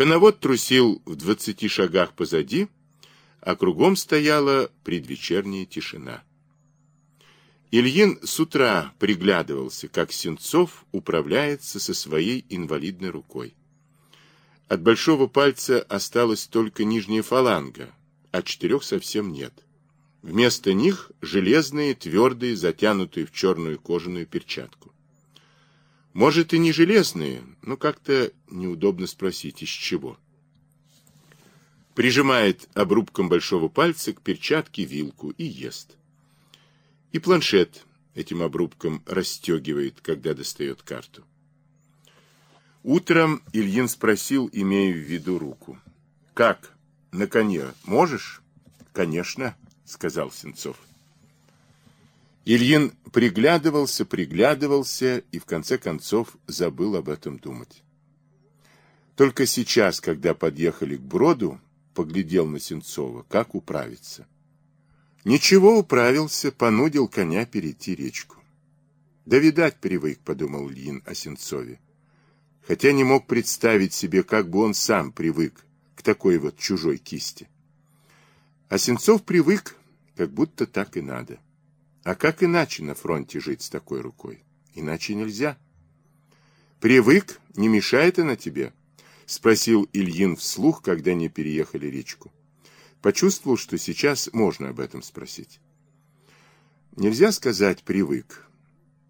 Коновод трусил в двадцати шагах позади, а кругом стояла предвечерняя тишина. Ильин с утра приглядывался, как Сенцов управляется со своей инвалидной рукой. От большого пальца осталась только нижняя фаланга, а четырех совсем нет. Вместо них железные, твердые, затянутые в черную кожаную перчатку. Может и не железные, но как-то неудобно спросить, из чего. Прижимает обрубком большого пальца к перчатке вилку и ест. И планшет этим обрубком расстегивает, когда достает карту. Утром Ильин спросил, имея в виду руку. «Как? На коне можешь?» «Конечно», — сказал Сенцов. Ильин приглядывался, приглядывался и в конце концов забыл об этом думать. Только сейчас, когда подъехали к броду, поглядел на Сенцова, как управиться. Ничего, управился, понудил коня перейти речку. Да, видать, привык, подумал Ильин о Сенцове. Хотя не мог представить себе, как бы он сам привык к такой вот чужой кисти. А Сенцов привык, как будто так и надо. А как иначе на фронте жить с такой рукой? Иначе нельзя. Привык, не мешает она тебе? Спросил Ильин вслух, когда они переехали речку. Почувствовал, что сейчас можно об этом спросить. Нельзя сказать «привык».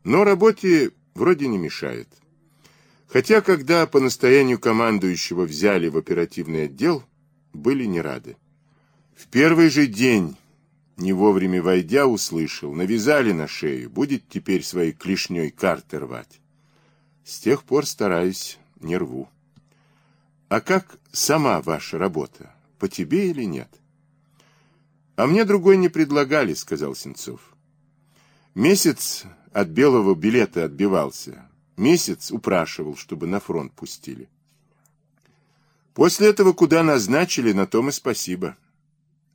Но работе вроде не мешает. Хотя, когда по настоянию командующего взяли в оперативный отдел, были не рады. В первый же день не вовремя войдя, услышал. Навязали на шею. Будет теперь своей клешней карты рвать. С тех пор стараюсь, не рву. А как сама ваша работа? По тебе или нет? А мне другой не предлагали, сказал Сенцов. Месяц от белого билета отбивался. Месяц упрашивал, чтобы на фронт пустили. После этого куда назначили, на том и спасибо.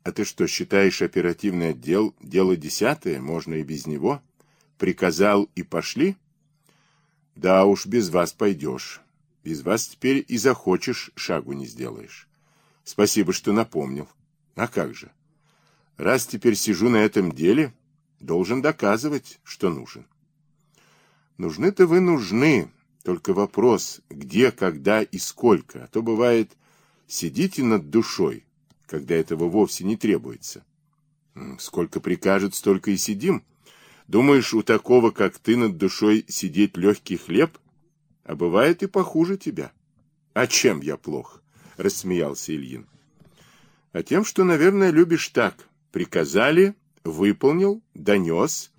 А ты что, считаешь оперативный отдел дело десятое, можно и без него? Приказал и пошли? Да уж, без вас пойдешь. Без вас теперь и захочешь, шагу не сделаешь. Спасибо, что напомнил. А как же? Раз теперь сижу на этом деле, должен доказывать, что нужен. Нужны-то вы нужны, только вопрос, где, когда и сколько. А то бывает, сидите над душой, когда этого вовсе не требуется. Сколько прикажет, столько и сидим. Думаешь, у такого, как ты, над душой сидеть легкий хлеб? А бывает и похуже тебя. А чем я плох? Рассмеялся Ильин. А тем, что, наверное, любишь так. Приказали, выполнил, донес.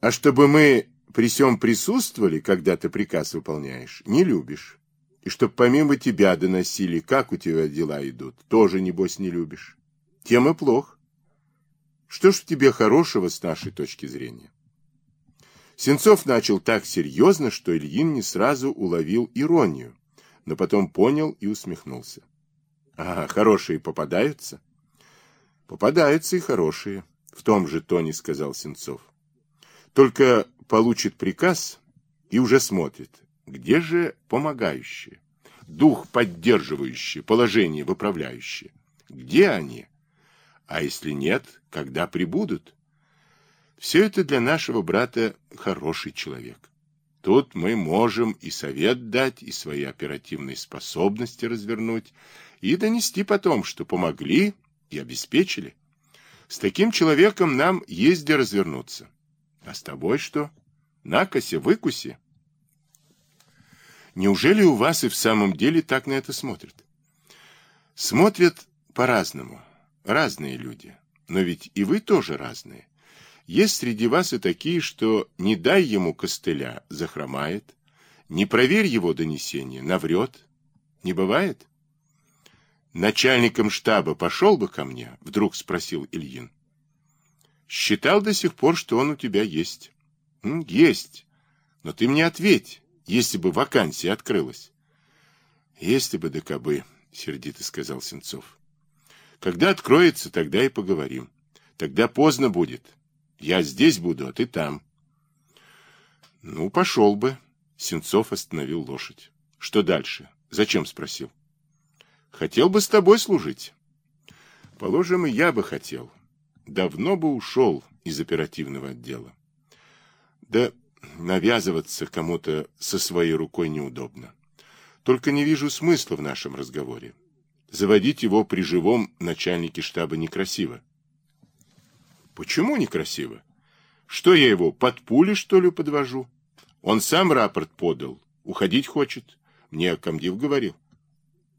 А чтобы мы при всем присутствовали, когда ты приказ выполняешь, не любишь. И чтоб помимо тебя доносили, как у тебя дела идут, тоже, небось, не любишь. Тем и плохо. Что ж в тебе хорошего с нашей точки зрения? Сенцов начал так серьезно, что Ильин не сразу уловил иронию, но потом понял и усмехнулся. А, хорошие попадаются? Попадаются и хорошие, в том же тоне сказал Сенцов. Только получит приказ и уже смотрит, где же помогающие? Дух поддерживающий, положение выправляющее? Где они? А если нет, когда прибудут? Все это для нашего брата хороший человек. Тут мы можем и совет дать, и свои оперативные способности развернуть, и донести потом, что помогли и обеспечили. С таким человеком нам есть где развернуться. А с тобой что? Накося, выкуси. Неужели у вас и в самом деле так на это смотрят? Смотрят по-разному. Разные люди. Но ведь и вы тоже разные. Есть среди вас и такие, что не дай ему костыля, захромает, не проверь его донесение, наврет. Не бывает? Начальником штаба пошел бы ко мне, вдруг спросил Ильин. Считал до сих пор, что он у тебя есть. Есть. Но ты мне ответь если бы вакансия открылась. Если бы да кабы, сердито сказал Сенцов. Когда откроется, тогда и поговорим. Тогда поздно будет. Я здесь буду, а ты там. Ну, пошел бы. Сенцов остановил лошадь. Что дальше? Зачем спросил? Хотел бы с тобой служить. Положим, и я бы хотел. Давно бы ушел из оперативного отдела. Да навязываться кому-то со своей рукой неудобно. Только не вижу смысла в нашем разговоре. Заводить его при живом начальнике штаба некрасиво. Почему некрасиво? Что я его, под пули, что ли, подвожу? Он сам рапорт подал. Уходить хочет. Мне комдив говорил.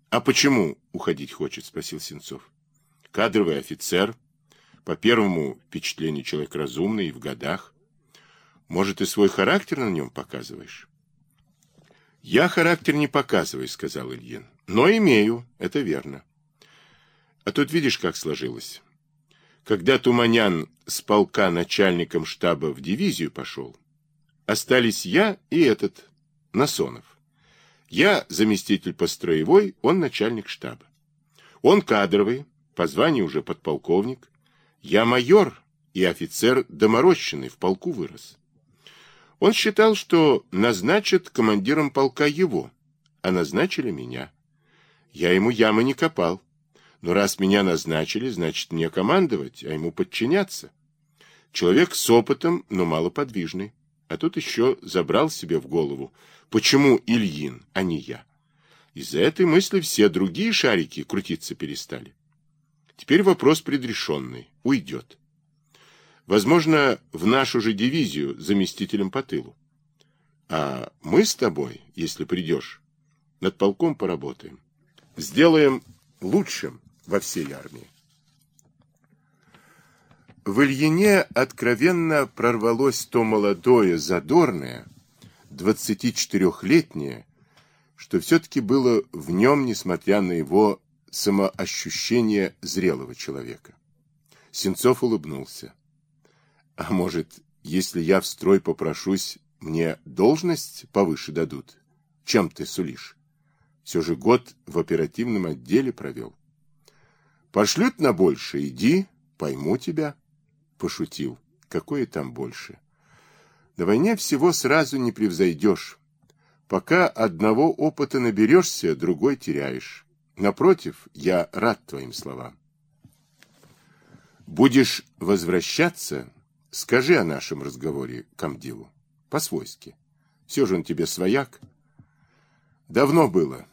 А почему уходить хочет? Спросил Сенцов. Кадровый офицер. По первому впечатлению человек разумный и в годах. Может, и свой характер на нем показываешь? Я характер не показываю, сказал Ильин. Но имею, это верно. А тут видишь, как сложилось. Когда Туманян с полка начальником штаба в дивизию пошел, остались я и этот, Насонов. Я заместитель по строевой, он начальник штаба. Он кадровый, по званию уже подполковник. Я майор и офицер доморощенный, в полку вырос. Он считал, что назначат командиром полка его, а назначили меня. Я ему ямы не копал. Но раз меня назначили, значит мне командовать, а ему подчиняться. Человек с опытом, но малоподвижный. А тут еще забрал себе в голову, почему Ильин, а не я. Из-за этой мысли все другие шарики крутиться перестали. Теперь вопрос предрешенный. Уйдет. Возможно, в нашу же дивизию заместителем по тылу. А мы с тобой, если придешь, над полком поработаем. Сделаем лучшим во всей армии. В Ильине откровенно прорвалось то молодое, задорное, 24-летнее, что все-таки было в нем, несмотря на его самоощущение зрелого человека. Сенцов улыбнулся. А может, если я в строй попрошусь, мне должность повыше дадут? Чем ты сулишь? Все же год в оперативном отделе провел. Пошлют на больше, иди, пойму тебя. Пошутил. Какое там больше? На войне всего сразу не превзойдешь. Пока одного опыта наберешься, другой теряешь. Напротив, я рад твоим словам. Будешь возвращаться, Скажи о нашем разговоре комдиву. По-свойски. Все же он тебе свояк. Давно было.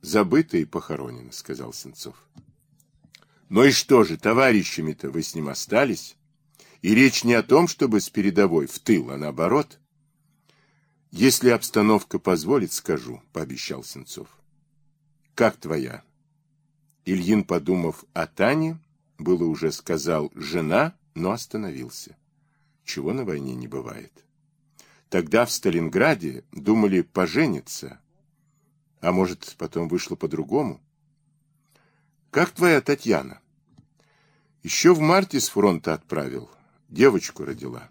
Забыто и похоронено, сказал Сенцов. Ну и что же, товарищами-то вы с ним остались? И речь не о том, чтобы с передовой в тыл, а наоборот. Если обстановка позволит, скажу, пообещал Сенцов. Как твоя? Ильин, подумав о Тане, было уже сказал «жена», но остановился чего на войне не бывает. Тогда в Сталинграде думали пожениться, а может, потом вышло по-другому. Как твоя Татьяна? Еще в марте с фронта отправил, девочку родила.